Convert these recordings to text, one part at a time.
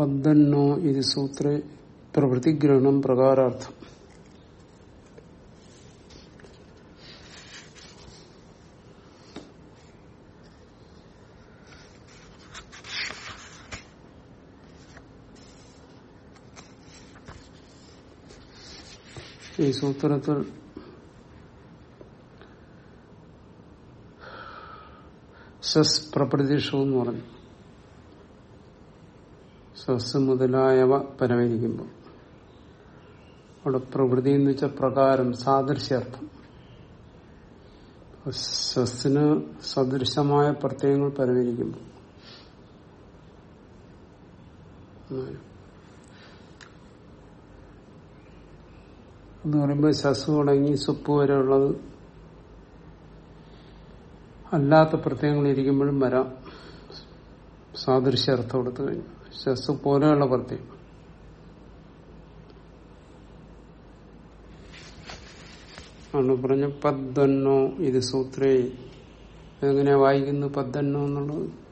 പദ്ദന്നോ ഇത് സൂത്രേ പ്രവൃത്തിഗ്രഹണം പ്രകാരാർത്ഥം. ഈ സൂത്രത്തിൽ സസ് പ്രപ്രതിഷവും എന്ന് പറഞ്ഞു. സസ് മുതലായവ പരമായിരിക്കുമ്പോൾ. അവിടെ പ്രകൃതി എന്ന് വെച്ച പ്രകാരം സാദൃശ്യാർത്ഥം. സസ്സിന് സദൃശമായ പ്രത്യയങ്ങൾ പരമായിരിക്കുമ്പോൾ. എന്ന് പറയുമ്പോൾ ശസ് തുടങ്ങി സുപ്പ് വരെ ഉള്ളത് അല്ലാത്ത പ്രത്യയങ്ങൾ ഇരിക്കുമ്പോഴും വരാം. സാദൃശ്യാർത്ഥം എടുത്തു കഴിഞ്ഞു. ശസ് പോലെയുള്ള പ്രത്യം ആണ് പറഞ്ഞ പദ്ധന്നോ ഇത് സൂത്രേ. എങ്ങനെയാ വായിക്കുന്നു പദ്ധന്നോ എന്നുള്ളത്?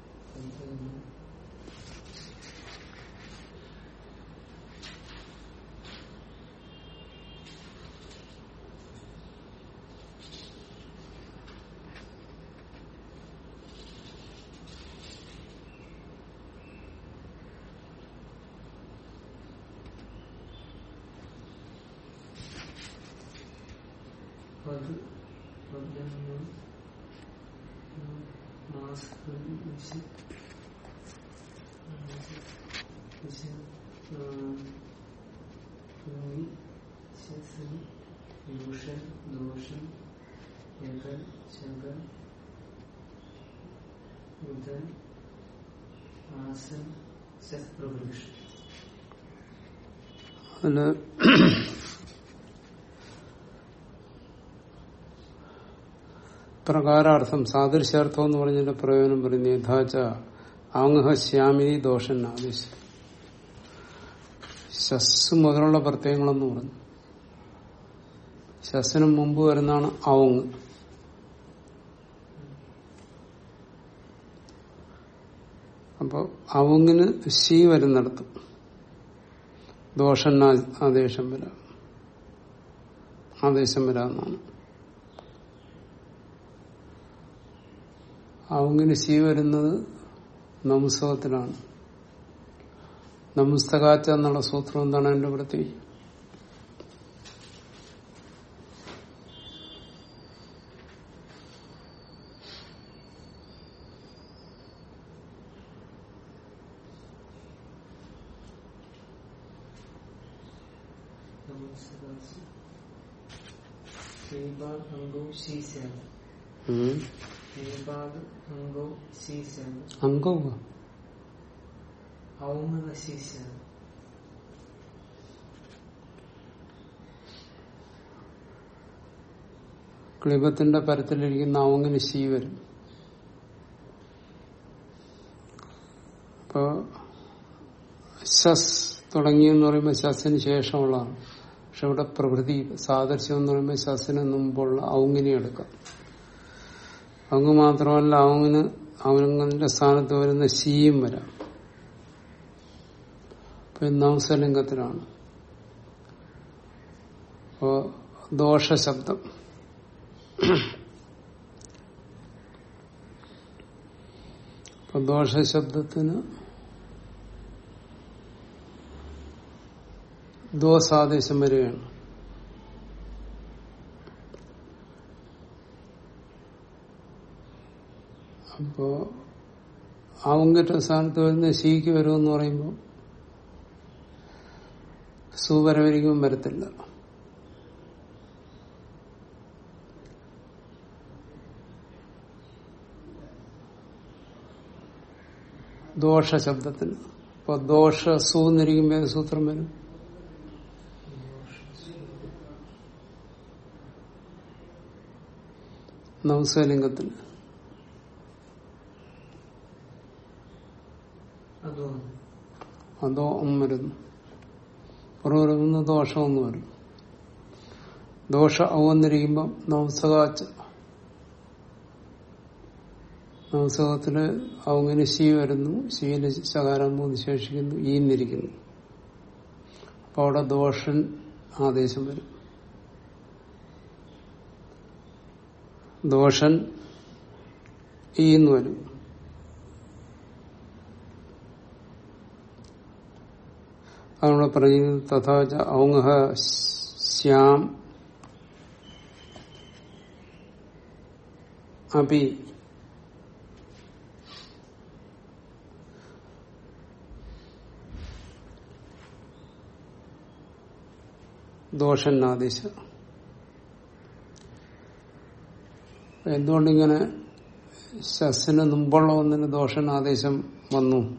അതിൽ പ്രകാരാർത്ഥം സാദൃശ്യാർത്ഥം എന്ന് പറഞ്ഞതിന്റെ പ്രയോജനം പറയുന്നത് യഥാച്ച ശ്യാമിനി ദോഷൻ ആദേശം. ശസ് മുതലുള്ള പ്രത്യയങ്ങളെന്ന് പറഞ്ഞു. ശസ്സിന് മുമ്പ് വരുന്നതാണ് ഔങ്. അപ്പൊ ഔങ്ങിന് ശി വരുന്നിടത്ത്. ദോഷൻ ആദേശം വരാം. ആദേശം വരാമെന്നാണ്. ഔങ്ങിന് ശീ വരുന്നത് നമുസ്തകത്തിലാണ് നമുസ്തകാച്ച എന്നുള്ള സൂത്രം എന്താണ് എന്റെ വൃത്തി ക്ലിബത്തിന്റെ പരത്തിലിരിക്കുന്ന അവങ്ങന് ശീ വരും. അപ്പോ ശസ് തുടങ്ങിയെന്ന് പറയുമ്പോൾ ശസിന് ശേഷമുള്ളതാണ്. പക്ഷെ ഇവിടെ പ്രകൃതി സാദൃശ്യം എന്ന് പറയുമ്പോൾ ശസിന് മുമ്പുള്ള ഔങ്ങിനെ എടുക്കാം. അങ്ങ് മാത്രമല്ല ഔങ്ങിന് ഔങ്ങിന്റെ സ്ഥാനത്ത് വരുന്ന ശീയും വരാം. അപ്പൊ നംസലിംഗത്തിലാണ്. അപ്പോ ദോഷശബ്ദം. ദോഷശബ്ദത്തിന് ദോസാദേശം വരികയാണ്. അപ്പോ ആവുങ്കറ്റ സ്ഥാനത്ത് വരുന്ന ശീക്ക് വരുമെന്ന് പറയുമ്പോൾ സുവരവരിക്കും വരത്തില്ല. ദോഷ ശബ്ദത്തിന് അപ്പൊ ദോഷ സൂന്നിരിക്കുമ്പോ ഏത് സൂത്രം വരും? നവസലിംഗത്തിന് അതോ? ഉം വരുന്നു. പുറകുന്ന ദോഷമൊന്നും വരും ദോഷ ഔന്നിരിക്കുമ്പം നവസകാച്ച നവസകത്തിൽ അവങ്ങനെ ശി വരുന്നു. ശിയിൽ ശകാരം മൂന്ന് ശേഷിക്കുന്നു ഈന്നിരിക്കുന്നു അപ്പൊ അവിടെ ദോഷൻ ആദേശം വരും. ദോഷൻ ഈന്ന് വരും. അതുകൊണ്ട് പറഞ്ഞു തഥാച ഔങ്ങ ശ്യാം അപി. ദോഷന്നാദേശ എന്തുകൊണ്ടിങ്ങനെ ശസ്സിന് മുമ്പുള്ള ഒന്നിന് ദോഷനാദേശം വന്നു?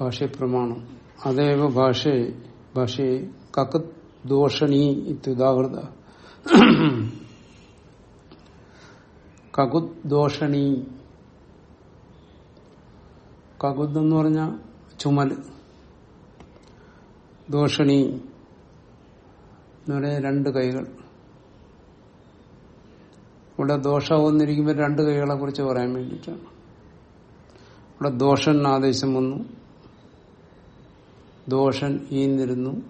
ഭാഷ്യപ്രമാണം. അതേവ ഭാഷയെ ഭാഷയെ കക്ക് ദോഷണീ ഇത്യുദാഹൃത കകുദ്ദോഷണി കകുദ് എന്ന് പറഞ്ഞ ചുമൽ ദോഷണി. എന്ന് പറയുന്ന രണ്ട് കൈകൾ. ഇവിടെ ദോഷം വന്നിരിക്കുമ്പോൾ രണ്ട് കൈകളെ കുറിച്ച് പറയാൻ വേണ്ടിയിട്ടാണ് ഇവിടെ ദോഷൻ ആദേശം വന്നു. ദോഷൻ ഈന്നിരുന്നു.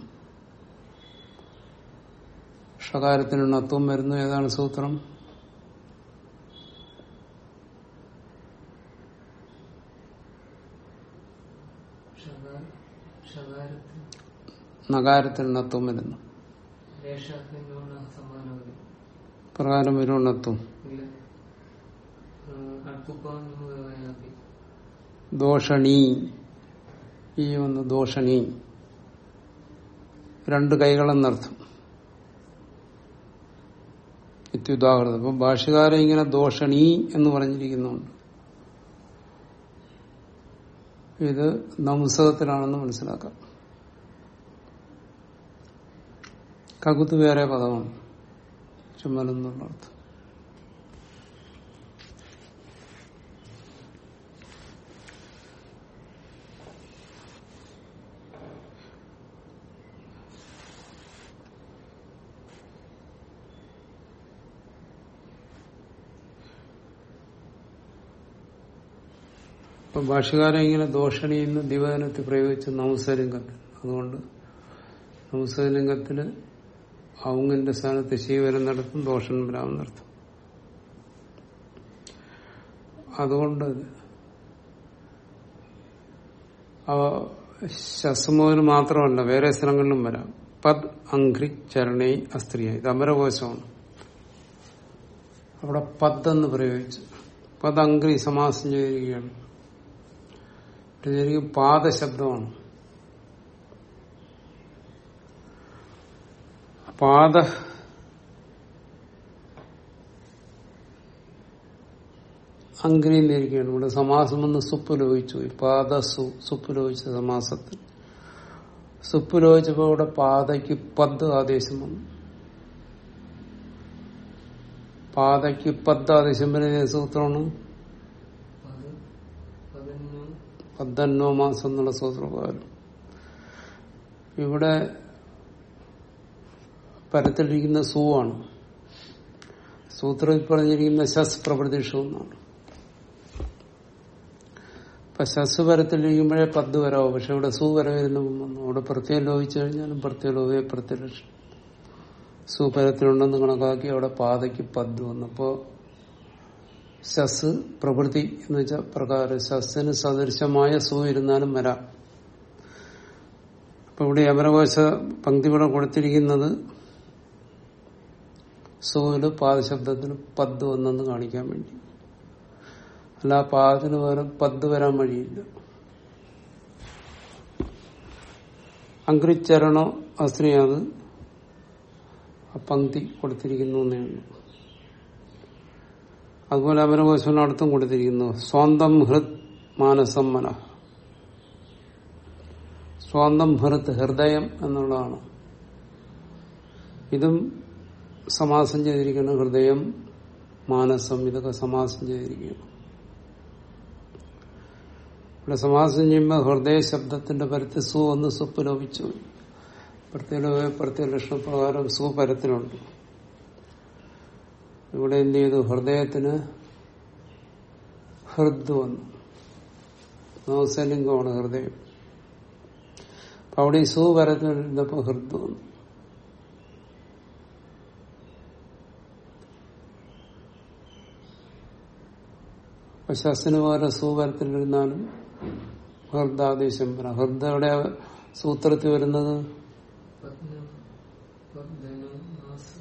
ഷകാരത്തിന് നത്വം വരുന്നു. ഏതാണ് സൂത്രം? നകാരത്തിന് നത്വം വരുന്നു. പ്രകാരം വരും ദോഷണി ഇല്ല. അടുത്തുപ്പാന്ന് പറയാതി ദോഷണീ. ഈ ഒന്ന് ദോഷണി. രണ്ട് കൈകളെന്നർത്ഥം ഇത്യുദാഹൃതം അപ്പൊ ഭാഷകാരൻ ഇങ്ങനെ ദോഷണി എന്ന് പറഞ്ഞിരിക്കുന്നുണ്ട്. ഇത് നംസകത്തിലാണെന്ന് മനസ്സിലാക്കാം. കകുത്ത് വേറെ പദമാണ്. ചുമലെന്നുള്ള അർത്ഥം. ഇപ്പൊ ഭാഷകാരൻ ഇങ്ങനെ ദോഷണിന്ന് ദിവനത്തിൽ പ്രയോഗിച്ച് നവസലിംഗത്തിൽ അതുകൊണ്ട് നംസലിംഗത്തിൽ ഔങ്ങിന്റെ സ്ഥാനത്ത് ശീവരം നടത്തും ദോഷം നടത്തും. അതുകൊണ്ട് ശസ്മോന് മാത്രമല്ല വേറെ സ്ഥലങ്ങളിലും വരാം. പദ് അംഘ്രി ചരണേ അസ്ത്രീയ ഇത് അമരകോശമാണ്. അവിടെ പദ് എന്ന് പ്രയോഗിച്ചു പദ് അംഘ്രി സമാസം ചെയ്തിരിക്കുകയാണ്. പാദശബ്ദമാണ്. പാദ അങ്കരിന്നിരിക്കുകയാണ് ഇവിടെ സമാസം എന്ന് സുപ്പ് ലോഹിച്ചു പാദ സു സുപ്പ് ലോഹിച്ച സമാസത്തിൽ. സുപ്പ് ലോഹിച്ചപ്പോ ഇവിടെ പാതയ്ക്ക് പദ് ആദേശം വന്നു. പാതയ്ക്ക് പദ് ആദേശം വരുന്ന സൂത്രമാണ്? പദ്ധന്നോ മാസം എന്നുള്ള സൂത്രപ്രകാരം. ഇവിടെ പരത്തിലിരിക്കുന്ന ആണ് സൂത്രത്തിൽ പറഞ്ഞിരിക്കുന്ന ശസ് പ്രപ്രതീക്ഷ എന്നാണ് ഇപ്പൊ ശസ് വരത്തിലിരിക്കുമ്പോഴേ പദ് വരാവോ പക്ഷെ ഇവിടെ സു വര വരുന്ന അവിടെ പ്രത്യേകം ലോപിച്ചു കഴിഞ്ഞാലും പ്രത്യേക ലോപയെ പ്രത്യലക്ഷം സൂപരത്തിലുണ്ടെന്ന് കണക്കാക്കി അവിടെ പാതയ്ക്ക് പദ് വന്നു. അപ്പോ ശസ് പ്രവൃത്തി എന്ന് വെച്ച പ്രകാരം ശസ്സിന് സദൃശമായ സു ഇരുന്നാലും വരാം. അപ്പൊ ഇവിടെ അമരകോശ പങ്ക്തി ഇവിടെ കൊടുത്തിരിക്കുന്നത് സൂൽ പാദശബ്ദത്തിന് പദ് വന്നെന്ന് കാണിക്കാൻ വേണ്ടി. അല്ല ആ പാദത്തിന് പകരം പദ് വരാൻ വഴിയില്ല. അങ്കുരിച്ചരണോ അസ്ത്രീയത് ആ പങ്ക്തി കൊടുത്തിരിക്കുന്നു എന്നേ അതുപോലെ അമരകോശം അടുത്തും കൊടുത്തിരിക്കുന്നു. സ്വന്തം ഹൃത് മാനസം മന. സ്വന്തം ഹൃത് ഹൃദയം എന്നുള്ളതാണ്. ഇതും സമാസം ചെയ്തിരിക്കണം. ഹൃദയം മാനസം ഇതൊക്കെ സമാസം ചെയ്തിരിക്കുന്നു ഇവിടെ സമാസം ചെയ്യുമ്പോൾ ഹൃദയ ശബ്ദത്തിന്റെ പരത്തിൽ സു ഒന്ന് സുപ്പ് ലോപിച്ചു പ്രത്യേക പ്രത്യേക ലക്ഷണപ്രകാരം സു പരത്തിലുണ്ട്. ഇവിടെ എന്ത് ചെയ്തു? ഹൃദയത്തിന് ഹൃദ് വന്നു. നവസലിംഗമാണ് ഹൃദയം. അവിടെ ഈ സു പരത്തിൽ ഹൃദ് വന്നു. അപ്പൊ ശസ്ന് പകരം സു വരത്തിലിരുന്നാലും ഹൃദാദേശം ഹൃദയുടെ സൂത്രത്തിൽ വരുന്നത് പത്നം പദ്മനം മാസ്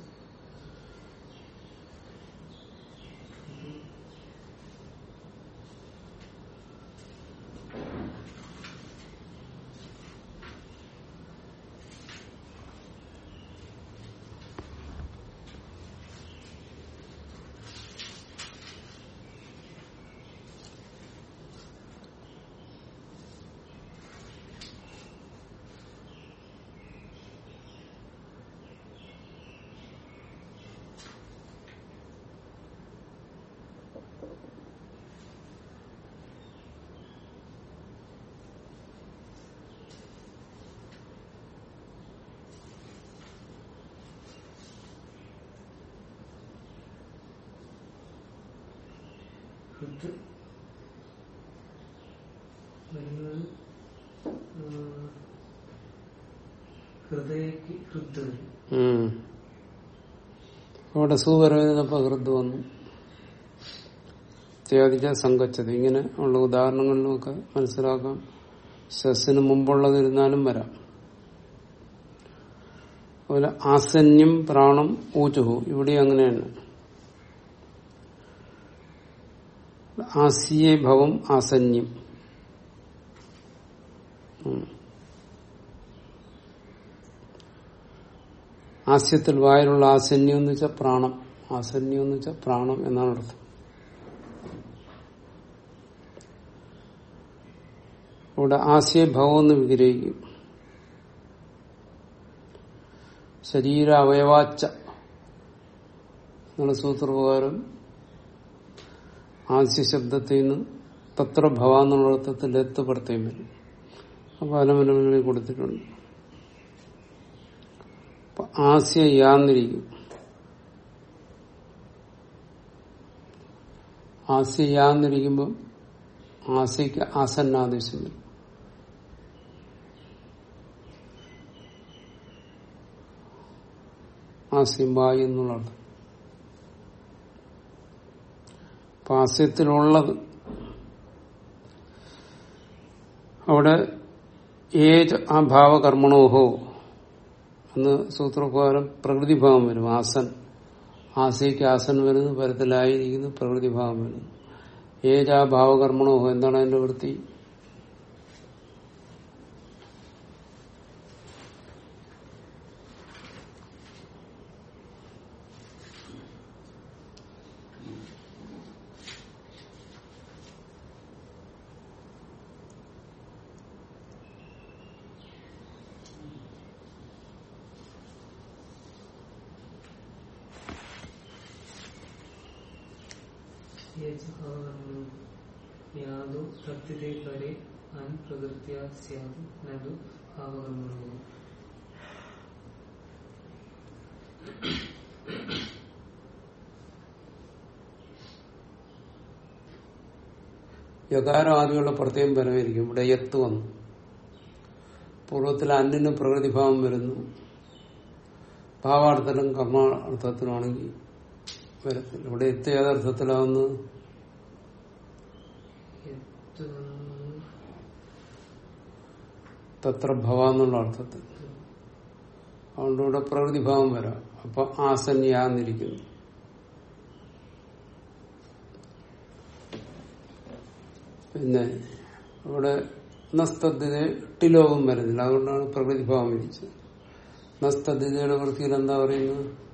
ഹൃദ് വരുന്നത് ആ, ഹൃദയക്ക് ഹൃദ് വരും ഉം. അവിടെ സു വരവിരുന്നപ്പോ ഹൃദ് വന്നു. ത്യാഗിച്ച സങ്കച്ചത്. ഇങ്ങനെ ഉള്ള ഉദാഹരണങ്ങളിലൊക്കെ മനസ്സിലാക്കാം. ശസ്സിന് മുമ്പുള്ളതിരുന്നാലും വരാം. അതുപോലെ ആസന്യം പ്രാണം ഊചുഹു ഇവിടെ അങ്ങനെയാണ്. ആസിയെ ഭവം ആസന്യം. ആസ്യത്തിൽ വായിലുള്ള ആസന്യം എന്ന് വെച്ചാൽ പ്രാണം. ആസന്യം എന്ന് വെച്ചാൽ പ്രാണം എന്നാണ് അർത്ഥം. ഇവിടെ ആസ്യ എന്ന് വിഗ്രഹിക്കും. ശരീര അവയവാച്ച എന്നുള്ള സൂത്രപ്രകാരം ആസ്യ ശബ്ദത്തിൽ നിന്ന് തത്ര ഭവ എന്നുള്ള അർത്ഥത്തിൽ എത്ത് വരും. അപ്പൊ അലമലങ്ങളിൽ കൊടുത്തിട്ടുണ്ട്. ആസ്യ യാന്നിരിക്കും ആസ്യ യാന്നിരിക്കുമ്പോൾ ആസ്യക്ക് ആസന്നാദേശം വരും. ആസ്യം വായു എന്നുള്ള അർത്ഥം അപ്പൊ അവിടെ ഏത് ആ ഭാവകർമ്മണോഹോ എന്ന് സൂത്രപ്രകാരം പ്രകൃതിഭാവം വരും. ആസൻ. ആസയ്ക്ക് ആസൻ വരുന്നു പരത്തിലായിരിക്കുന്നു പ്രകൃതിഭാവം വരുന്നു ഏതാ ഭാവകർമ്മണോ? എന്താണ് അതിന്റെ വൃത്തി? യകാരം ആദ്യമുള്ള പ്രത്യേകം പരമായിരിക്കും ഇവിടെ എത്ത് വന്നു. പൂർവത്തിൽ അന്നിന് പ്രകൃതിഭാവം വരുന്നു. ഭാവാർത്ഥത്തിലും കർമാർത്ഥത്തിലുമാണെങ്കിൽ വരത്തില്ല. ഇവിടെ എത്ത് ഏതർത്ഥത്തിലാവുന്നത് യത്ത് തത്ര ഭവ എന്നുള്ള അർത്ഥത്തിൽ. അതുകൊണ്ട് ഇവിടെ പ്രകൃതിഭാവം വരാം. അപ്പൊ ആസന്യാന്നിരിക്കുന്നു പിന്നെ ഇവിടെ നസ്തദ്ധിനെ ടിലോകം വരുന്നില്ല. അതുകൊണ്ടാണ് പ്രകൃതിഭാവം ഇരിച്ചത്. നസ്തദ്ധിതയുടെ വൃത്തിയിൽ എന്താ പറയുന്നത്?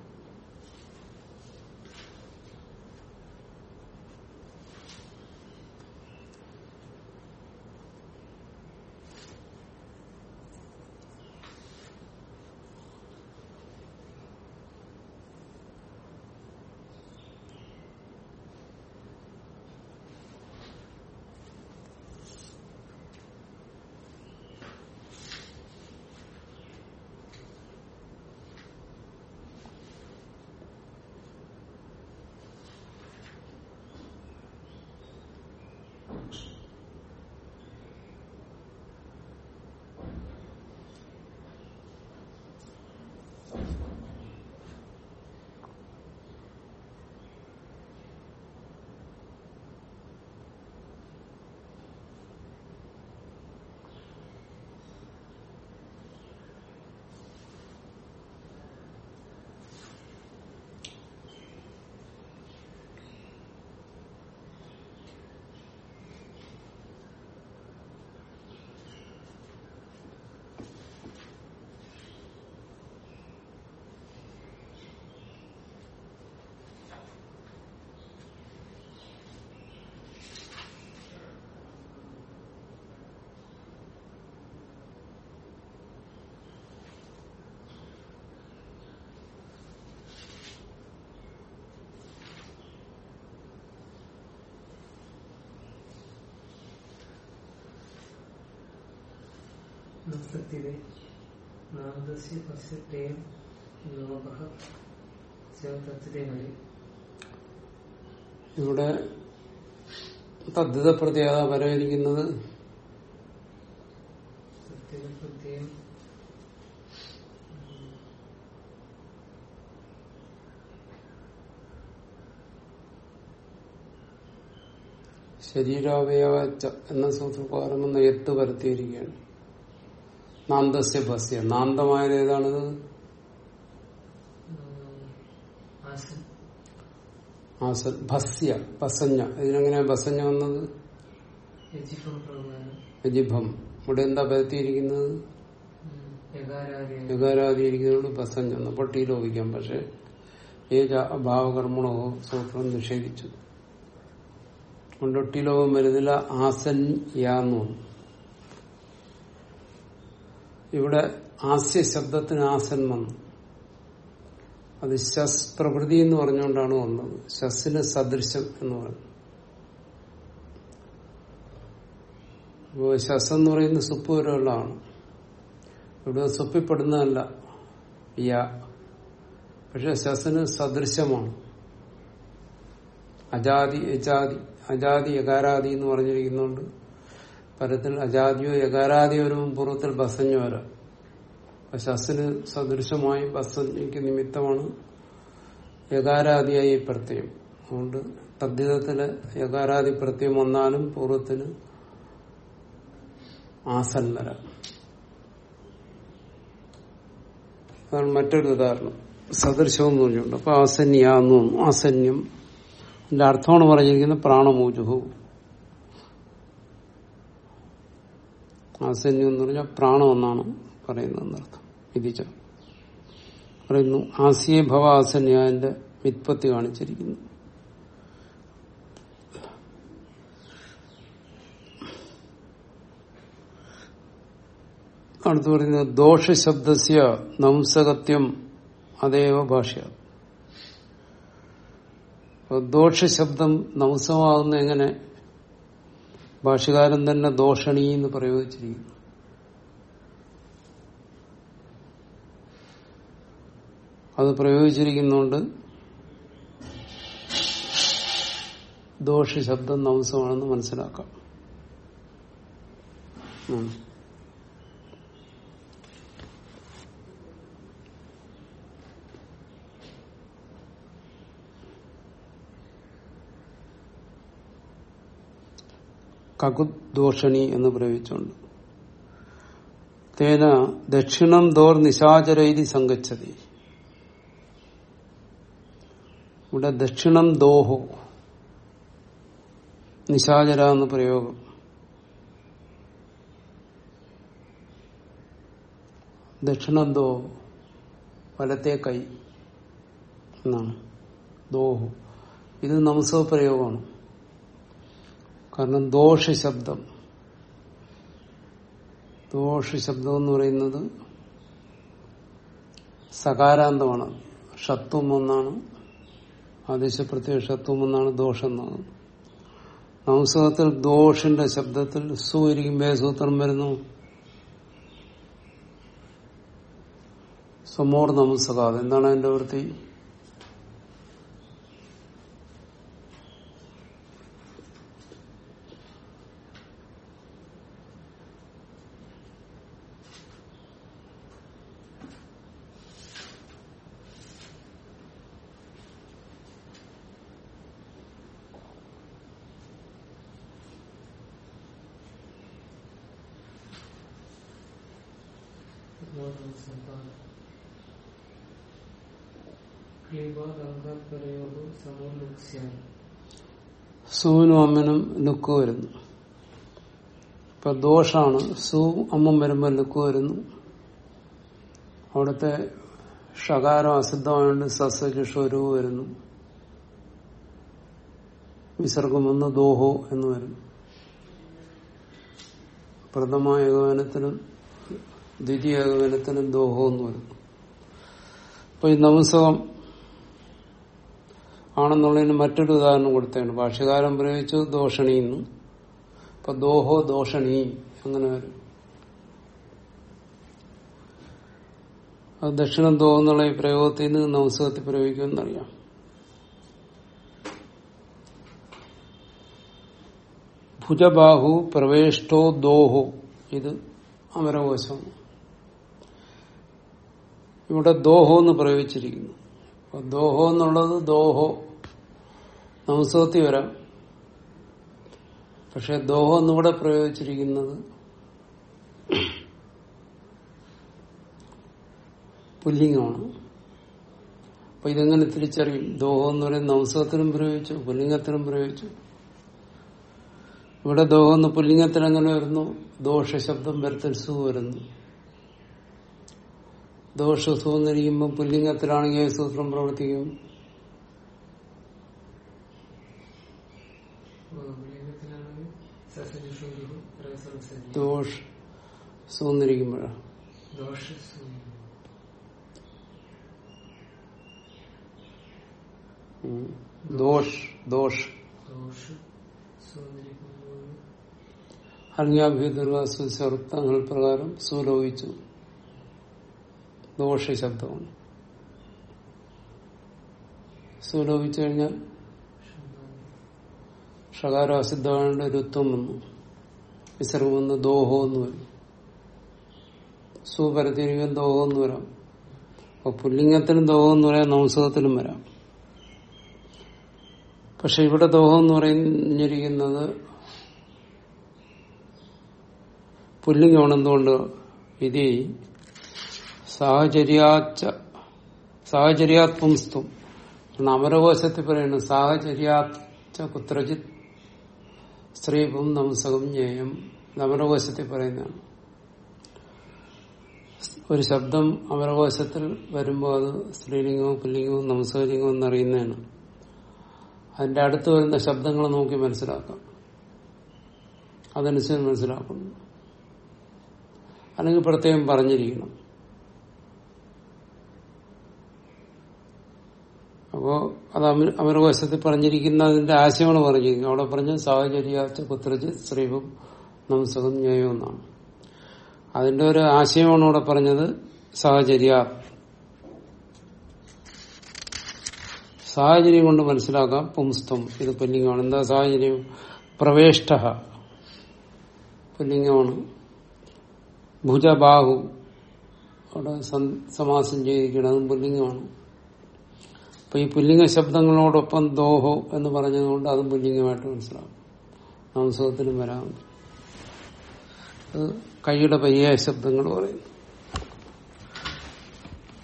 നാദസ്യ പശ്യത്തേയം ലോഭ ഇവിടെ തദ്ധിത പ്രത്യേകത വരവിരിക്കുന്നത് ശരീരാവയവ എന്ന സൂത്രപ്രകാരം ഒന്ന് എത്ത് വരുത്തിയിരിക്കുകയാണ് നാന്തസ്യ ഭസ്യ. നാന്തമായത് ഏതാണിത്? ഭസ്യ ബസഞ്ഞ ഇതിനെങ്ങനെ ബസഞ്ഞ വന്നത്? യജിഭം ഇവിടെ എന്താ പരത്തിയിരിക്കുന്നത്? യകാരാതിയിരിക്കുന്നതുകൊണ്ട് ബസഞ്ഞ എന്ന്. പട്ടിയിലോപിക്കാം പക്ഷെ ഏജ അഭാവകർമ്മണോ സൂത്രം നിഷേധിച്ചു കൊണ്ട് ലോകം വരുന്നില്ല. ആസൻ യാന്നു ഇവിടെ ആസ്യ ശബ്ദത്തിന് ആസൻ വന്നു. അത് ശസ് പ്രകൃതി എന്ന് പറഞ്ഞുകൊണ്ടാണ് വന്നത്. ശസ്സിന് സദൃശം എന്ന് പറഞ്ഞു. അപ്പോ ശസ് എന്ന് പറയുന്ന സുപ്പ് വരെയുള്ളതാണ് ഇവിടെ സുപ്പിപ്പെടുന്നതല്ല. യ. പക്ഷെ ശസ്സിന് സദൃശമാണ്. അജാതി യജാതി അജാതി യകാരാതി എന്ന് പറഞ്ഞിരിക്കുന്നുണ്ട് പരത്തിൽ അജാതിയോ യകാരാദിയോരവും പൂർവത്തിൽ ബസഞ്ഞോ വരാം. അപ്പൊ ശസ്സിന് സദൃശമായി ബസഞ്ജയ്ക്ക് നിമിത്തമാണ് യകാരാദിയായി പ്രത്യയം. അതുകൊണ്ട് തദ്ധിതത്തിലെ യകാരാദി പ്രത്യയം വന്നാലും പൂർവത്തിന് ആസന്നര. അതാണ് മറ്റൊരു ഉദാഹരണം. സദൃശം എന്ന് പറഞ്ഞുകൊണ്ട് അപ്പൊ ആസന്യാന്നു ആസന്യം. അതിന്റെ അർത്ഥമാണ് പറഞ്ഞിരിക്കുന്നത് പ്രാണമൂജുഹു. ആസന്യം എന്ന് പറഞ്ഞാൽ പ്രാണം എന്നാണ് പറയുന്നത് വിധിച്ച പറയുന്നു ആസിയെ ഭവ ആസന്യ അതിന്റെ വിത്പത്തി കാണിച്ചിരിക്കുന്നു. അടുത്ത് പറയുന്നത് ദോഷശബ്ദസ്യ നംസകത്യം അതേവ ഭാഷ ദോഷശബ്ദം നംസമാകുന്ന എങ്ങനെ ഭാഷകാരൻ തന്നെ ദോഷണി എന്ന് പ്രയോഗിച്ചിരിക്കുന്നു. അത് പ്രയോഗിച്ചിരിക്കുന്നതുകൊണ്ട് ദോഷ ശബ്ദം നംസമാണെന്ന് മനസ്സിലാക്കാം. ഉം. കകുദോഷണി എന്ന് പ്രയോഗിച്ചുണ്ട് തേന ദക്ഷിണം ദോർ നിശാചരൈതി സംഗച്ചതി. ഇവിടെ ദക്ഷിണം ദോഹോ നിശാചര എന്ന് പ്രയോഗം. ദക്ഷിണം ദോ വലത്തെ കൈ എന്നാണ്. ദോഹു. ഇത് നമസോ പ്രയോഗമാണ് കാരണം ദോഷ ശബ്ദം. ദോഷ ശബ്ദം എന്ന് പറയുന്നത് സകാരാന്തമാണ്. ഷത്വം എന്നാണ് ആദേശപ്രത്യേക ഷത്വം ഒന്നാണ് ദോഷം എന്നാണ്. നംസകത്തിൽ ദോഷിന്റെ ശബ്ദത്തിൽ സു ഇരിക്കുമ്പോ സൂത്രം വരുന്നു. സമോർ നമസ്കാത് എന്താണ് അതിന്റെ വൃത്തി? സുവിനും അമ്മനും ലുക്ക് വരുന്നു. ഇപ്പൊ ദോഷാണ്. സൂ അമ്മം വരുമ്പോൾ ലുക്ക് വരുന്നു. അവിടുത്തെ ഷകാരം അസിദ്ധമായതുകൊണ്ട് സസ്വരുഷരൂ വരുന്നു. വിസർഗം വന്ന് ദോഹോ എന്ന് വരുന്നു. പ്രഥമ ഏകോപനത്തിനും ദ്വിതീയ ഏകോപനത്തിനും ദോഹോ എന്ന് വരുന്നു. അപ്പൊ ഈ നവസവം ആണെന്നുള്ളതിന് മറ്റൊരു ഉദാഹരണം കൊടുത്താണ്. ഭാഷ്യകാരം പ്രയോഗിച്ചു ദോഷണി എന്നും ദോഹോ ദോഷണി അങ്ങനെ വരും. അത് ദക്ഷിണം തോന്നുള്ള ഈ പ്രയോഗത്തിൽ നിന്ന് നവസകത്തിൽ പ്രയോഗിക്കുമെന്നറിയാം. ഭുജബാഹു പ്രവേഷ്ടോ ദോഹോ. ഇത് അമരകോശം ഇവിടെ ദോഹോ എന്ന് പ്രയോഗിച്ചിരിക്കുന്നു. ദോഹോ എന്നുള്ളത് ദോഹോ. നവസകത്തിൽ വരാം പക്ഷെ ദോഹോ എന്നിവിടെ പ്രയോഗിച്ചിരിക്കുന്നത് പുല്ലിംഗമാണ്. അപ്പൊ ഇതെങ്ങനെ തിരിച്ചറിയും? ദോഹം എന്ന് പറയുന്ന നവസകത്തിനും പ്രയോഗിച്ചു പുല്ലിംഗത്തിനും പ്രയോഗിച്ചു. ഇവിടെ ദോഹം എന്ന് പുല്ലിംഗത്തിൽ എങ്ങനെ വരുന്നു? ദോഷ ശബ്ദം വരുത്തൽ സു വരുന്നു. ദോഷ സു എന്നിരിക്കുമ്പോൾ പുല്ലിംഗത്തിലാണെങ്കിൽ സൂത്രം പ്രവർത്തിക്കും? ദോഷ സു എന്നിരിക്കുമ്പോഴാണ് ദോഷ ഉം. ദോഷ് ദോഷ്. ദോഷ സുന്നിരിക്കുമ്പോൾ അജ്ഞാഭ്യുദർവാസുത്തങ്ങൾ പ്രകാരം സുലോപിച്ചു ദോഷ ശബ്ദമാണ്. സുലോപിച്ചു കഴിഞ്ഞാൽ ഷകാരാസിദ്ധമായിട്ട് രുത്വം വന്നു. വിസർഗം വന്ന് ദോഹോ എന്ന് വരും സുപരത്തിരിക്കും ദോഹോ എന്ന് വരാം. അപ്പൊ പുല്ലിംഗത്തിനും ദോഹം എന്ന് പറയാം നംസകത്തിലും വരാം. പക്ഷെ ഇവിടെ ദോഹം എന്ന് പറഞ്ഞിരിക്കുന്നത് പുല്ലിംഗമാണ് എന്തുകൊണ്ട് ഇത് സാഹചര്യാച്ച സാഹചര്യാത് പുംസ്തും അമരകോശത്തിൽ പറയുന്നു സാഹചര്യാച്ച കുത്രജിത് സ്ത്രീപും നംസകം ജ്ഞേയം. അമരകോശത്തിൽ പറയുന്നതാണ്. ഒരു ശബ്ദം അമരകോശത്തിൽ വരുമ്പോൾ അത് സ്ത്രീലിംഗവും പുല്ലിംഗവും നംസകലിംഗവും എന്നറിയുന്നതാണ്. അതിന്റെ അടുത്ത് വരുന്ന ശബ്ദങ്ങൾ നോക്കി മനസ്സിലാക്കാം. അതനുസരിച്ച് മനസ്സിലാക്കുന്നു. അല്ലെങ്കിൽ പ്രത്യേകം പറഞ്ഞിരിക്കണം. അപ്പോ അത് അമ- അമരകോശത്തിൽ പറഞ്ഞിരിക്കുന്ന അതിന്റെ ആശയങ്ങൾ പറഞ്ഞിരിക്കുന്നു. അവിടെ പറഞ്ഞ സാഹചര്യാച്ച പുത്രജ് ശ്രീവും നംസകം ന്യായം എന്നാണ്. അതിന്റെ ഒരു ആശയമാണ് ഇവിടെ പറഞ്ഞത് സാഹചര്യ. സാഹചര്യം കൊണ്ട് മനസ്സിലാക്കാം പുംസ്തം. ഇത് പുല്ലിംഗമാണ്. എന്താ സാഹചര്യം? പ്രവേഷ്ട. പുല്ലിംഗമാണ്. ഭുജബാഹു. അവിടെ സമാസം ചെയ്തിരിക്കണം അതും പുല്ലിംഗമാണ്. അപ്പൊ ഈ പുല്ലിംഗ ശബ്ദങ്ങളോടൊപ്പം ദോഹോ എന്ന് പറഞ്ഞതുകൊണ്ട് അതും പുല്ലിംഗമായിട്ട് മനസ്സിലാവും. മാംസത്തിനും വരാം. അത് കൈയുടെ പര്യായ ശബ്ദങ്ങൾ പറയുന്നു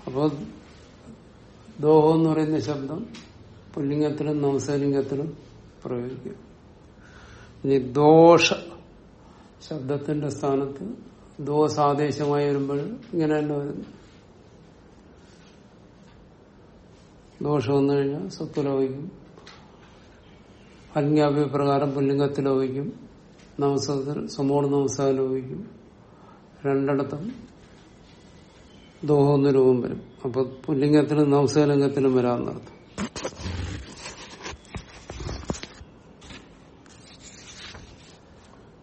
അപ്പോൾ ദോഹോ എന്ന് പറയുന്ന ശബ്ദം പുല്ലിംഗത്തിലും നംസലിംഗത്തിലും പ്രയോഗിക്കും. ഇനി ദോഷ ശബ്ദത്തിന്റെ സ്ഥാനത്ത് ദോസാദേശമായി വരുമ്പോൾ ഇങ്ങനെ തന്നെ വരുന്നു. ദോഷം വന്നു കഴിഞ്ഞാൽ സ്വത്ത് ലോപിക്കും അജ്ഞാപ്യപ്രകാരം പുല്ലിംഗത്തിൽ ലോപിക്കും നവസത്തിൽ സമൂഹ നവസ ലോപിക്കും രണ്ടിടത്തും ദോഹം രൂപം വരും. അപ്പൊ പുല്ലിംഗത്തിലും നവസലിംഗത്തിലും വരാമെന്നർത്ഥം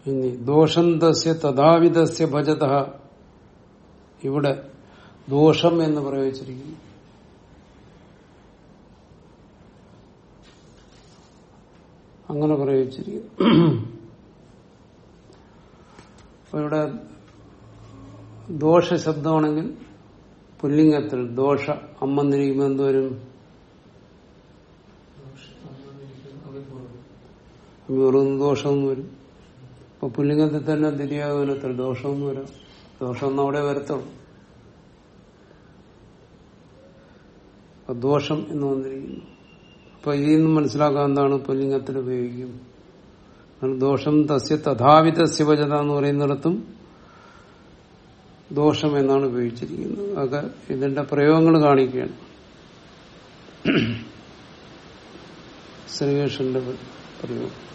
ഇനി ദോഷം തസ്യ തഥാവിധസ്യ ഭജത. ഇവിടെ ദോഷം എന്ന് പ്രയോഗിച്ചിരിക്കുന്നു. അങ്ങനെ പ്രയോഗിച്ചിരിക്കുന്നു ഇവിടെ ദോഷ ശബ്ദമാണെങ്കിൽ പുല്ലിംഗത്തിൽ ദോഷ അമ്മന്നിരിക്കുമ്പോൾ എന്തോരും വെറും ദോഷമൊന്നും വരും. അപ്പൊ പുല്ലിംഗത്തിൽ തന്നെ തിരിയാകുലത്തിൽ ദോഷമൊന്നും വരാം. ദോഷം അവിടെ വരത്തുള്ളൂ. ദോഷം എന്ന് വന്നിരിക്കുന്നു. അപ്പൊ ഇതിൽ നിന്ന് മനസ്സിലാക്കാൻ എന്താണ് പുല്ലിംഗത്തിൽ ഉപയോഗിക്കും? ദോഷം തസ്യ തഥാവിധ ശിവജത എന്ന് പറയുന്നിടത്തും ദോഷം എന്നാണ് ഉപയോഗിച്ചിരിക്കുന്നത്. അതൊക്കെ ഇതിന്റെ പ്രയോഗങ്ങൾ കാണിക്കുകയാണ്. ശ്രീകൃഷ്ണന്റെ പ്രയോഗം.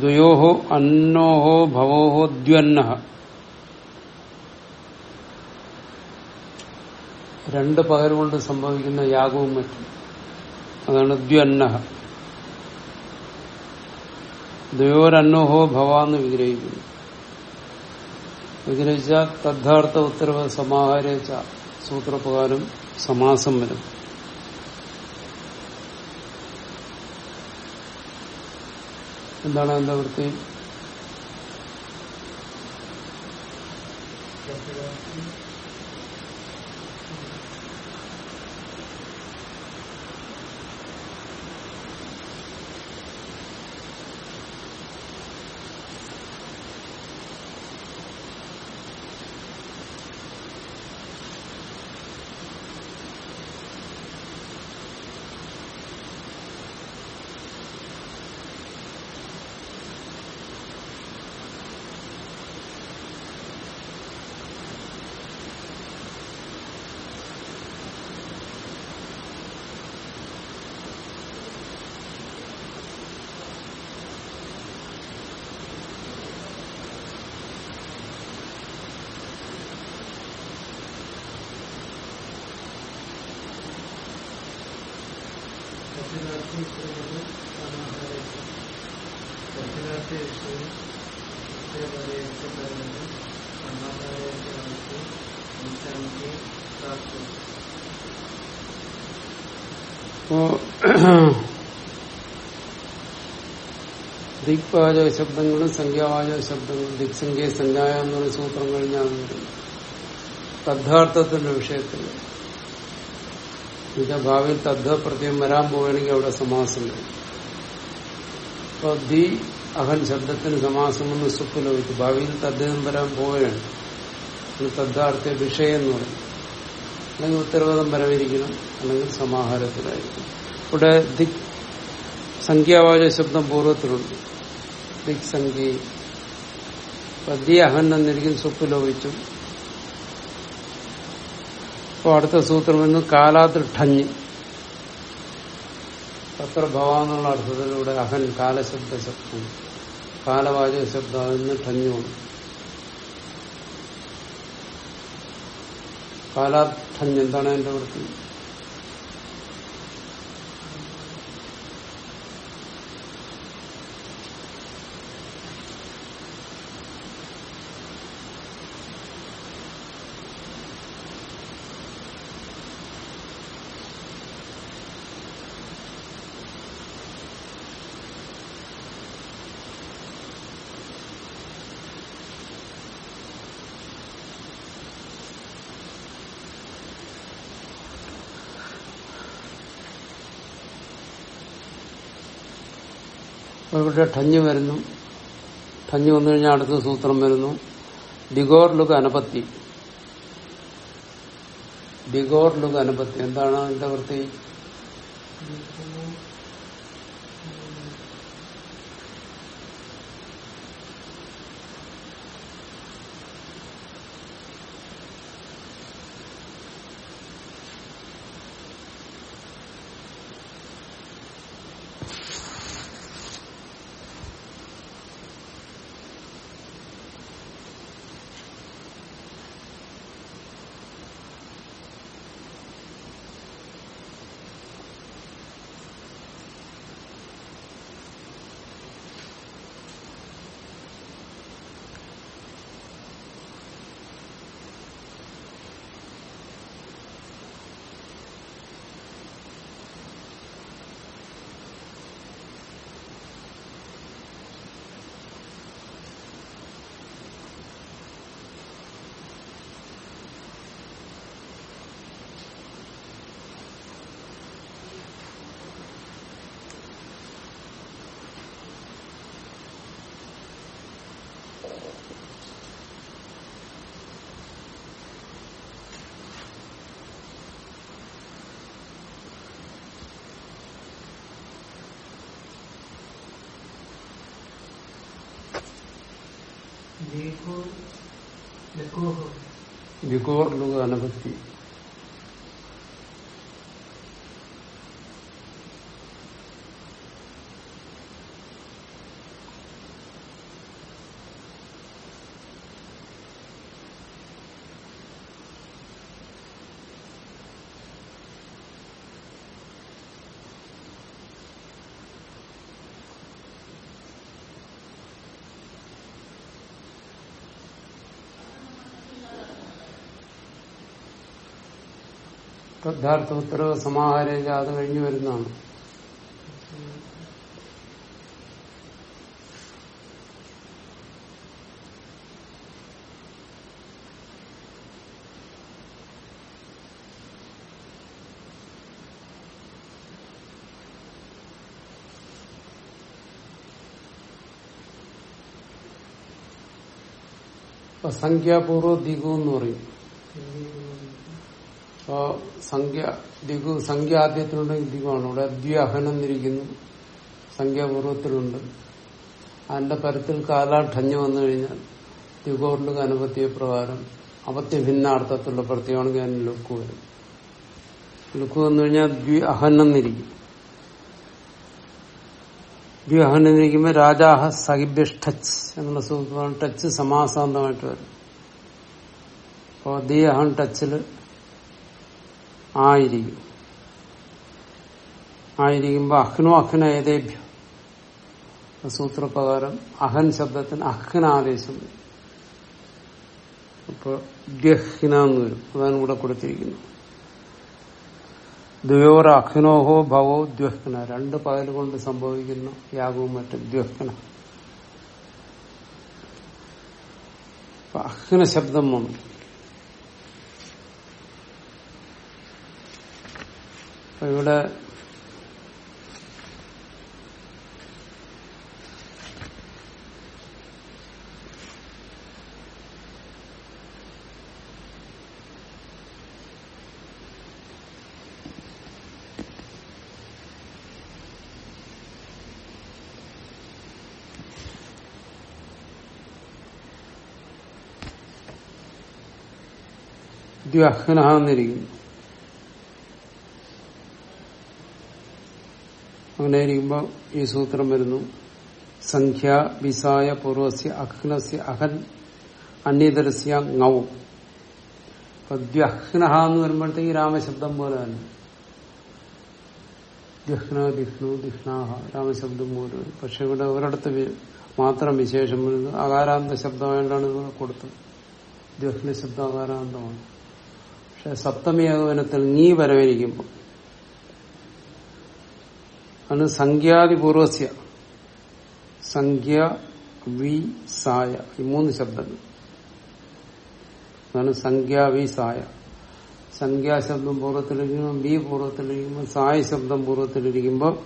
ദ്വയോഹോ അന്നോഹോ ഭവോഹോ ദ്വന്ന രണ്ട് പകരം കൊണ്ട് സംഭവിക്കുന്ന യാഗവും മറ്റും. അതാണ് ദ്വന്ന ദ്വയോരന്നോഹോ ഭവാന്ന് വിഗ്രഹിക്കുന്നു. വിഗ്രഹിച്ച തദ്ധാർത്ഥ ഉത്തരവ് സമാഹരിച്ച സൂത്രപ്രകാരം സമാസം വരും. എന്താണ് അതിന്റെ വൃത്തി? ദിക്വാചക ശബ്ദങ്ങളും സംഖ്യാവാചക ശബ്ദങ്ങളും ദിക്സംഖ്യ സംഖ്യായ എന്നുള്ള സൂത്രം കഴിഞ്ഞാണ് വരുന്നത്. തദ്ധാർത്ഥത്തിന്റെ വിഷയത്തിൽ എന്നുവെച്ചാൽ ഭാവിയിൽ തദ്ധ പ്രത്യേകം വരാൻ പോവുകയാണെങ്കിൽ അവിടെ സമാസം അപ്പൊ ദി അഹൻ ശബ്ദത്തിന് സമാസം എന്ന് സുപ്പ് ലോപിച്ചു ഭാവിയിൽ തദ്ദേഹം വരാൻ പോവുകയാണ്. തദ്ധാർത്ഥ വിഷയം എന്ന് പറയും. അല്ലെങ്കിൽ ഉത്തരവാദം വരവിരിക്കണം. അല്ലെങ്കിൽ സമാഹാരത്തിലായിരിക്കും. ഇവിടെ ദിക് സംഖ്യാവാച ശബ്ദം പൂർവത്തിലുണ്ട്. ദിക് സംഖ്യ അഹൻ എന്നിരിക്കും സുപ്പ് ലോപിച്ചു അപ്പൊ അടുത്ത സൂത്രം എന്ന് കാലാതൃഠഞ്ഞ് തത്ര ഭാവാന്നുള്ള അർത്ഥത്തിലൂടെ അഹൻ കാലശബ്ദ ശബ്ദം. കാലവാചക ശബ്ദം എന്ന് ഠഞ്ഞുമാണ് കാലാഠഞ്ഞ് എന്താണ് എന്റെ വൃത്തി ഇവിടെ ഠഞ്ഞ് വരുന്നു. ഠഞ്ഞ് വന്നു കഴിഞ്ഞാൽ അടുത്ത സൂത്രം വരുന്നു. ഡിഗോർ ലുക്ക് അനപത്തി ഡിഗോർ ലുക്ക് അനപത്തി എന്താണ് അതിന്റെ വൃത്തി? ലേഖോ ലഘോഹോ ഡിഗോർ പദാർത്ഥ ഉത്തരവ് സമാഹാരേജ അത് കഴിഞ്ഞു വരുന്നതാണ്. സംഖ്യാപൂർവ ദിഗു എന്ന് പറയും. സംഖ്യ ദിഗു സംഖ്യ ആദ്യത്തിലുണ്ടെങ്കിൽ ദിഗുവാണ്. ഇവിടെ ദ്വ്യഹനം എന്നിരിക്കുന്നു സംഖ്യാപൂർവത്തിലുണ്ട്. അതിന്റെ പരത്തിൽ കാലാഠഞ്ഞ് വന്നു കഴിഞ്ഞാൽ ദിഗോറിന്റെ അനുപത്തിയ പ്രകാരം അപത്യഭിന്നാർത്ഥത്തിലുള്ള പ്രത്യമാണെങ്കിൽ അതിന് ലുക്ക് വരും. ലുക്ക് വന്നു കഴിഞ്ഞാൽ ദ്വി അഹനെന്നിരിക്കും ദ്വി അഹനെന്നിരിക്കുമ്പോൾ രാജാഹ സഹിബ്യഷ് ടച്ച് എന്നുള്ള സുഹൃത്തുക്കളാണ് ടച്ച് സമാസാന്തമായിട്ട് വരും. അപ്പോൾ ദി അഹൻ ടച്ചിൽ ആയിരിക്കും. ആയിരിക്കുമ്പോ അഹ്നോ അഹ്ന ഏതേഭ്യ സൂത്രപ്രകാരം അഹൻ ശബ്ദത്തിന് അഹ്ന ആദേശം അപ്പോൾ അപ്പൊ ദ്യഹ്ന എന്ന് വരും. അതാണ് ഇവിടെ കൊടുത്തിരിക്കുന്നത്. ദ്വയോർ അഹ്നോഹോ ഭവോ ദ്വഹ്ന. രണ്ട് പകൽ കൊണ്ട് സംഭവിക്കുന്ന. യാഗവും മറ്റും ദ്വഹ്ന. അഹ്ന ശബ്ദം വന്നു അപ്പൊ ഇവിടെ ദ്വഹ്ന എന്നിരിക്കുന്നു അങ്ങനെ ഇരിക്കുമ്പോൾ ഈ സൂത്രം വരുന്നു. സംഖ്യ വിസായ പൂർവസ്യ അഹ്നസ്യ അഹൻ അന്യതരസ്യ നൗ അപ്പൊ എന്ന് വരുമ്പോഴത്തേക്ക് രാമശബ്ദം പോലെ തന്നെ. ദ്വഹ്ന ദിഹ്നു ദിഹ്നാഹ രാമശബ്ദം പോലെ പക്ഷെ ഇവിടെ ഒരിടത്ത് മാത്രം വിശേഷം വരുന്നത് അകാരാന്ത ശബ്ദമായിട്ടാണ് ഇവിടെ കൊടുത്തത്. ദ്വഹ്ന ശബ്ദം അകാരാന്തമാണ് പക്ഷെ സപ്തമി ഏകോപനത്തിൽ നീ വരവേരിക്കുമ്പോൾ ആണ് സംഖ്യാതിപൂർവസ്യ സംഖ്യ വി സായ. ഈ മൂന്ന് ശബ്ദങ്ങൾ. അതാണ് സംഖ്യ വി സായ. സംഖ്യാശബ്ദം പൂർവത്തിലിരിക്കുമ്പോൾ ബി പൂർവത്തിലിരിക്കുമ്പോൾ സായ ശബ്ദം പൂർവത്തിലിരിക്കുമ്പോൾ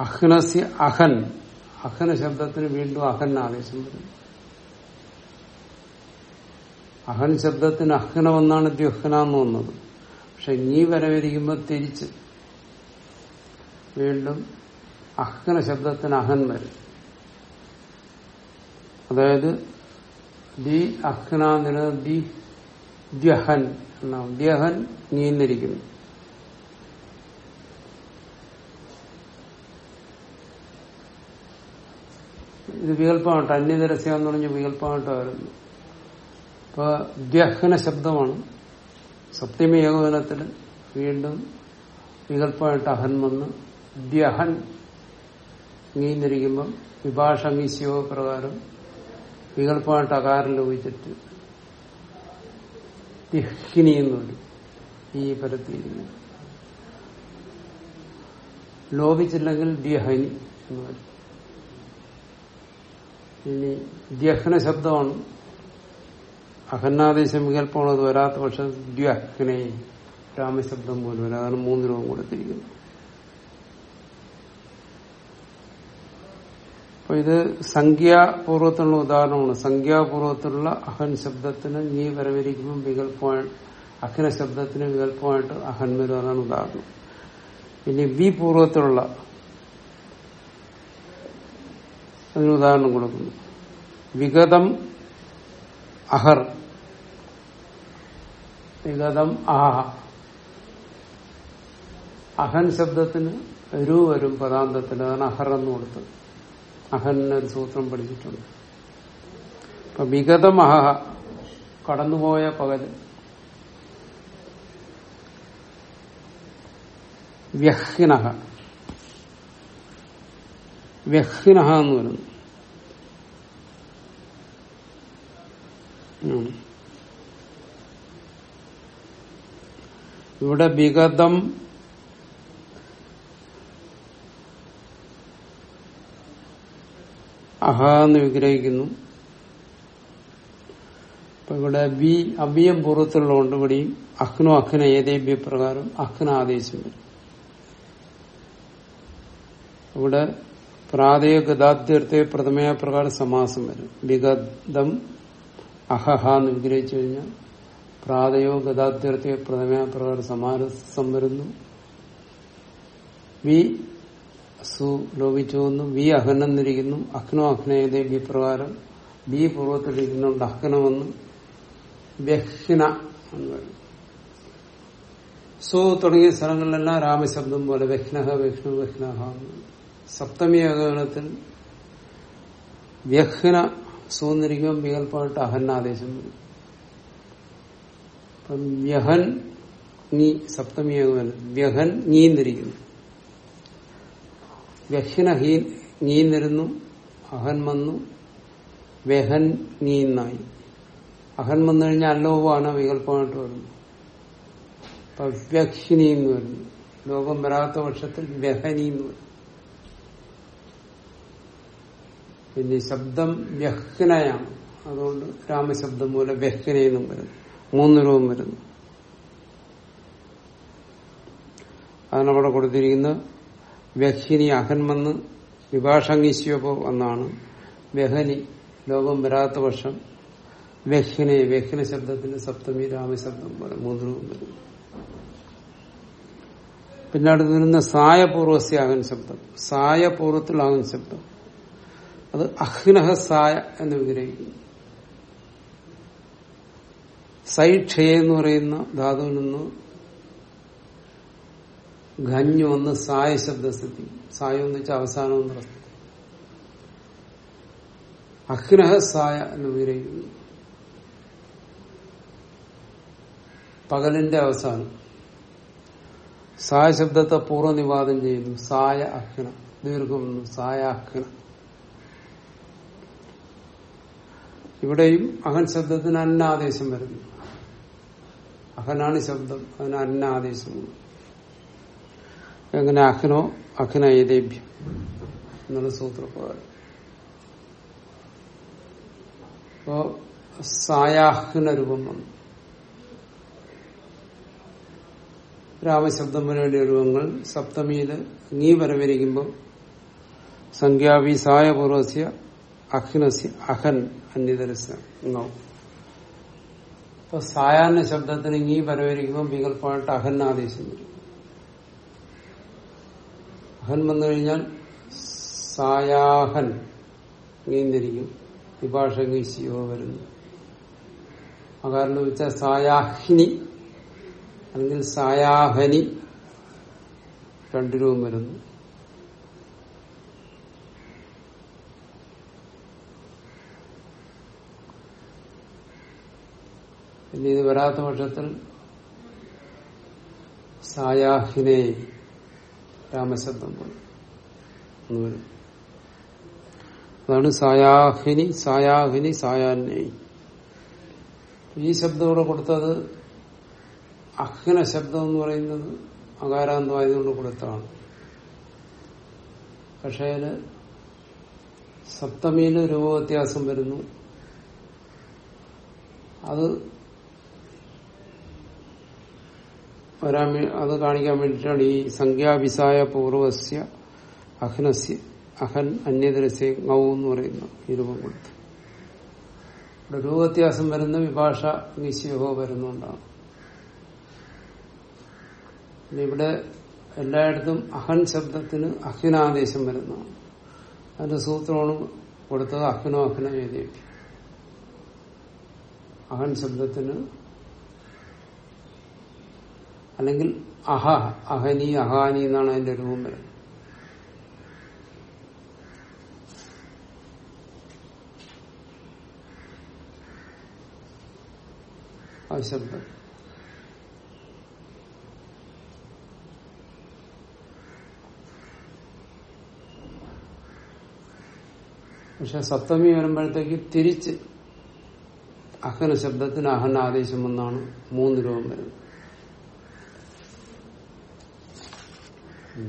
അഹ്നസ്യ അഹൻ. അഹന ശബ്ദത്തിന് വീണ്ടും അഹൻ ആദേശം വരും അഹൻ ശബ്ദത്തിന് അഹ്നമെന്നാണ് ദ്യുഹ്ന എന്ന് വന്നത് പക്ഷെ നീ വരവിരിക്കുമ്പോൾ തിരിച്ച് വീണ്ടും അഹ്ന ശബ്ദത്തിന് അഹൻ വരും. അതായത് ദി അഹ്ന ദി ദ്യഹൻ എന്നാണ് ദ്യഹൻ നീന്നിരിക്കുന്നു. ഇത് വികല്പമായിട്ട് അന്യതരസ്യ എന്ന് പറഞ്ഞ വികല്പമായിട്ട് വരുന്നു. അപ്പൊ ദ്യഹന ശബ്ദമാണ്. സപ്തമി ഏകോപനത്തിൽ വീണ്ടും വികല്പമായിട്ട് അഹൻ വന്ന് ദ്യഹൻ നീന്നിരിക്കുമ്പം വിഭാഷ മീശയോ പ്രകാരം വികല്പമായിട്ട് അകാരം ലോപിച്ചിട്ട് ദിഹിനി എന്നുണ്ട് ഈ പരത്തിയിരിക്കുന്നു ലോപിച്ചില്ലെങ്കിൽ ദ്യഹനി എന്ന് പറയും. ഇനി ദ്യഹന ശബ്ദമാണ്. അഹന്നാദേശം വികല്പമാണ് അത് വരാത്ത പക്ഷെ ദ്യഹ്നെ രാമശബ്ദം പോലും വരും. അതാണ് മൂന്ന് രൂപം കൊടുത്തിരിക്കുന്നത് അപ്പൊ ഇത് സംഖ്യാപൂർവത്തിനുള്ള ഉദാഹരണമാണ്. സംഖ്യാപൂർവത്തിലുള്ള അഹൻ ശബ്ദത്തിന് നീ വരവിരിക്കുമ്പോൾ വികല്പമായിട്ട് അഹ്ന ശബ്ദത്തിന് വികല്പമായിട്ട് അഹൻ വരും ഉദാഹരണം. ഇനി വി പൂർവത്തിലുള്ള അതിന് ഉദാഹരണം കൊടുക്കുന്നു. വിഗതം അഹർ. വിഗതം ആഹ. അഹൻ ശബ്ദത്തിന് രു വരും പദാന്തത്തിൽ അതാണ് അഹർ എന്ന് കൊടുത്തത്. അഹന്നൊരു സൂത്രം പഠിച്ചിട്ടുണ്ട്. അപ്പൊ വിഗതമഹ കടന്നുപോയ പകൽ വ്യഹ്നഹ. വ്യഹ്നഹ എന്ന് പറയുന്നു. ഇവിടെ വിഗതം അഹ എന്ന് വിഗ്രഹിക്കുന്നു. അപ്പൊ ഇവിടെ ബി അബിയം പൂർവത്തിലുള്ളതുകൊണ്ട് ഇവിടെയും അഹ്നോ അഖ്ന ഏതേബ്യ പ്രകാരം അഹ്ന ആദേശം വരും. ഇവിടെ പ്രാതയ ഗതാദ്യർത്ഥ പ്രഥമയ പ്രകാരം സമാസം വരും. വിഗതം അഹഹ എന്ന് വിഗ്രഹിച്ചു കഴിഞ്ഞാൽ പ്രാതയോ ഗതാദ്യർത്ഥ പ്രഥമയ പ്രകാരം സമാസം വരുന്നു. സു ലോപിച്ചു എന്നും വി അഹനെന്നിരിക്കുന്നു. അഹ്നോ അഹ്നയതേ ബി പ്രകാരം ബി പൂർവത്തിലിരിക്കുന്നുണ്ട് അഹ്നമെന്നും എന്ന് സു തുടങ്ങിയ സ്ഥലങ്ങളിലെല്ലാം രാമശബ്ദം പോലെ വ്യഹ്നഹ വ്യഹ്നു വ്യഹ്നഹ സപ്തമി ഏകഗണത്തിൽ വ്യഹ്ന സൂന്നിരിക്കുമ്പോൾ വികല്പമായിട്ട് അഹന്നാദേശം വരും. വ്യഹൻ നീ സപ്തമി ഏകഗണ വ്യഹൻ നീന്നിരിക്കുന്നു ഹീ നീന്നിരുന്നു. അഹൻ വന്നു. വ്യഹൻ നീന്നായി. അഹൻ വന്നു കഴിഞ്ഞാൽ അല്ലോപാണ് വികല്പമായിട്ട് വരുന്നു അപ്പൊ എന്ന് വരുന്നു. ലോകം വരാത്ത പക്ഷത്തിൽ വ്യഹനി എന്ന് പിന്നെ ശബ്ദം വ്യഹ്നയാണ് അതുകൊണ്ട് രാമശബ്ദം പോലെ വ്യഹ്നയെന്നും വരുന്നു. മൂന്ന് രൂപം വരുന്നു അതിനവിടെ കൊടുത്തിരിക്കുന്നത്. കൊടുത്തിരിക്കുന്ന വ്യഹിനി അഹന്മെന്ന് വിഭാഷാംഗീശ്വപോ വന്നാണ്. വ്യഹനി ലോകം വരാത്ത വർഷം വ്യഹിനെ വ്യഹിന ശബ്ദത്തിന് സപ്തമി രാമശബ്ദം പോലെ മൂന്ന് രൂപം വരുന്നു പിന്നെ അടുത്ത് വരുന്ന സായപൂർവസ്യ അഹൻ ശബ്ദം സായപൂർവത്തിൽ അഹൻ ശബ്ദം അത് അഹ്നഹ സായ എന്ന് വിഗ്രഹിക്കുന്നു. സൈക്ഷയെന്ന് പറയുന്ന ധാതുവിൽ നിന്ന് ഖഞ്ഞു ഒന്ന് സായ ശബ്ദസ്ഥിതി സായം എന്ന് വെച്ചാൽ അവസാനം എന്ന് അഹ്നഹ സായ എന്ന് വിഗ്രഹിക്കുന്നു പകലിന്റെ അവസാനം. സായ ശബ്ദത്തെ പൂർവനിവാദം ചെയ്യുന്നു. സായ അഹ്ന ദീർഘം സായ അഹ്ന ഇവിടെയും അഹൻ ശബ്ദത്തിന് അന്നാദേശം വരുന്നു. അഹനാണ് ശബ്ദം. അതിന് അന്നാദേശം. എങ്ങനെ അഹ്നോ അഹ്ന ഏതേഭ്യം എന്നുള്ള സൂത്രപ്രകാരം. അപ്പോ സായാഹ്ന രൂപം വന്നു. രാമശബ്ദം വരേണ്ട രൂപങ്ങൾ സപ്തമിയിൽ നീ വരവിരിക്കുമ്പോൾ സംഖ്യാവി സായപൂർവസ്യ അഹ്നസ്യ അഹൻ അന്യതരസ്യ ഇപ്പൊ സായാഹ്ന ശബ്ദത്തിന് ഇങ്ങി വരവിരിക്കുമ്പോൾ വികല്പമായിട്ട് അഹൻ ആദേശം വരും. അഹൻ വന്നു കഴിഞ്ഞാൽ സായാഹൻ നീന്തിരിക്കും. വിഭാഷ ശിവ വരുന്നു. അകാരണം വെച്ചാൽ സായാഹിനി അല്ലെങ്കിൽ സായാഹനി രണ്ടിനും വരുന്നു. പിന്നെ ഇത് വരാത്ത പക്ഷത്തിൽ സായാഹിനെ രാമശബ്ദം അതാണ് സായാഹിനി സായാഹിനി സായാന്യ ഈ ശബ്ദം കൊടുത്തത് അഹ്ന ശബ്ദം എന്ന് പറയുന്നത് അകാരാന്തമായതുകൊണ്ട് കൊടുത്താണ്. പക്ഷേ അതിൽ സപ്തമിയിൽ രൂപവ്യത്യാസം വരുന്നു. അത് വരാൻ അത് കാണിക്കാൻ വേണ്ടിയിട്ടാണ് ഈ സംഖ്യാവിസായ പൂർവസ്യ അഹ്നസ്യ അഹൻ അന്യദരസ്യ ngau എന്ന് പറയുന്ന ഈ രൂപം കൊടുത്ത്. ഇവിടെ രൂപവ്യത്യാസം വരുന്ന വിഭാഷ നിശ്ചയോ വരുന്നുണ്ടാണ് ഇവിടെ എല്ലായിടത്തും അഹൻ ശബ്ദത്തിന് അഹ്നാദേശം വരുന്നതാണ്. അതിന്റെ സൂത്രമാണ് കൊടുത്തത് അഹ്നോ അഹ്ന എഴുതിയിട്ട്. അഹൻ ശബ്ദത്തിന് അല്ലെങ്കിൽ അഹ അഹനി അഹാനി എന്നാണ് അതിന്റെ രൂപം വരുന്നത്. ശബ്ദം. പക്ഷെ സപ്തമി വരുമ്പോഴത്തേക്ക് തിരിച്ച് അഹന ശബ്ദത്തിന് അഹന ആദേശം എന്നാണ് മൂന്ന് രൂപം വരുന്നത്. ഉം.